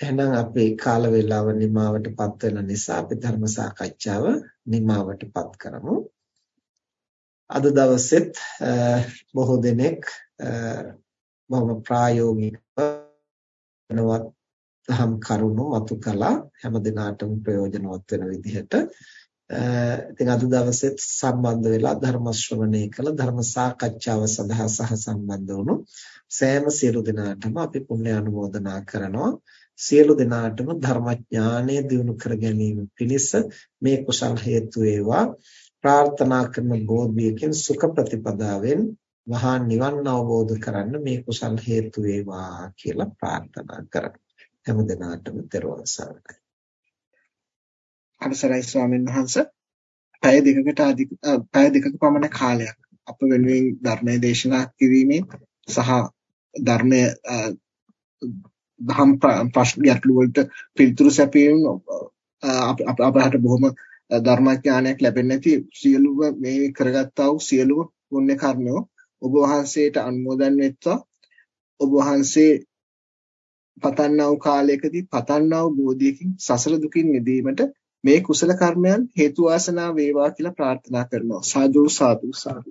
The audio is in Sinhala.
එහෙනම් අපේ කාල වේලාව නිමාවටපත් වෙන නිසා අපි ධර්ම සාකච්ඡාව නිමාවටපත් කරමු. අද දවසෙත් බොහෝ දෙනෙක් බොහොම ප්‍රායෝගිකව වෙනවත් දහම් කරුණු මතු කළා හැම දිනාටම ප්‍රයෝජනවත් වෙන විදිහට ඉතින් අද දවසෙත් සම්බන්ධ වෙලා ධර්ම ශ්‍රවණය කළ ධර්ම සාකච්ඡාව සඳහා සහ සම්බන්ධ වුණු සෑම සියලු දෙනාටම අපි පුණ්‍ය අනුමෝදනා කරනවා. සියලු දෙනාටම ධර්මඥානය දිනු කර ගැනීම පිණිස මේ කුසල් හේතු වේවා. ප්‍රාර්ථනා කරන බෝධියකින් සුඛ ප්‍රතිපදාවෙන් මහා නිවන් අවබෝධ කරන්න මේ කුසල් හේතු වේවා කියලා ප්‍රාර්ථනා කරමු හැම දිනාටම දරුවන් සරණයි. අවසරයි ස්වාමීන් වහන්ස. පැය දෙකකට අධික පැය දෙකක පමණ කාලයක් අප වෙනුවෙන් ධර්මයේ දේශනා කිරීමෙන් සහ ධර්මයේ දහම් ප්‍රශ්න ගැටළු වලට පිළිතුරු සැපයීම අපහට බොහොම ධර්මඥානයක් ලැබෙන්නේ නැති සියලුම මේ කරගත්තා වූ සියලුම පුණ්‍ය කර්මය ඔබ වහන්සේට අනුමෝදන් වෙත්වා. ඔබ වහන්සේ පතන්නා වූ කාලයකදී පතන්නා වූ බෝධියකින් සසර දුකින් මිදීමට මේ කුසල කර්මයන් හේතු වාසනා වේවා කියලා ප්‍රාර්ථනා කරනවා. සාදු සාදු සාදු.